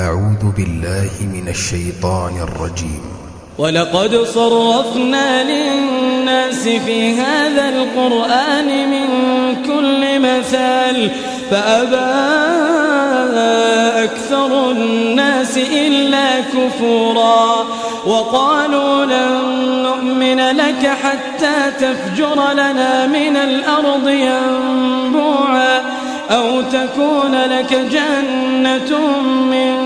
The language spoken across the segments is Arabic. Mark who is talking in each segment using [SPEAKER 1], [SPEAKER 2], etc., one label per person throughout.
[SPEAKER 1] أعوذ بالله من الشيطان الرجيم.
[SPEAKER 2] ولقد صرفنا للناس في هذا القرآن من كل مثال فأبى أكثر الناس إلا كفورا. وقالوا لن نؤمن لك حتى تفجر لنا من الأرض ينبوعا أو تكون لك جنة من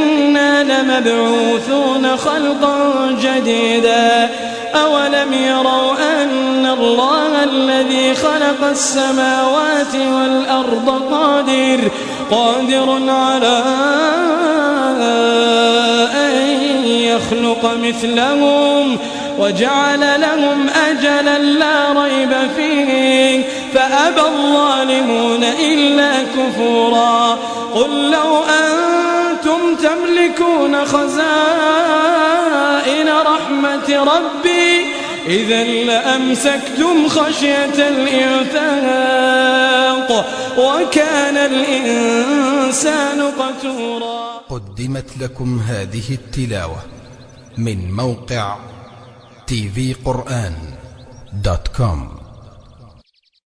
[SPEAKER 2] لمبعوثون خلقا جديدا. أولم يروا أن الله الذي خلق السماوات والأرض قادر قادر على أن يخلق مثلهم وجعل لهم أجلا لا ريب فيه. فأبى الظالمون إلا كفورا. قل لو تملكون خزائن رحمة ربي. إذا لأمسكتم خشية الإنفاق وكان الإنسان قتورا.
[SPEAKER 1] قدمت لكم هذه التلاوة من موقع tvقرآن دوت كوم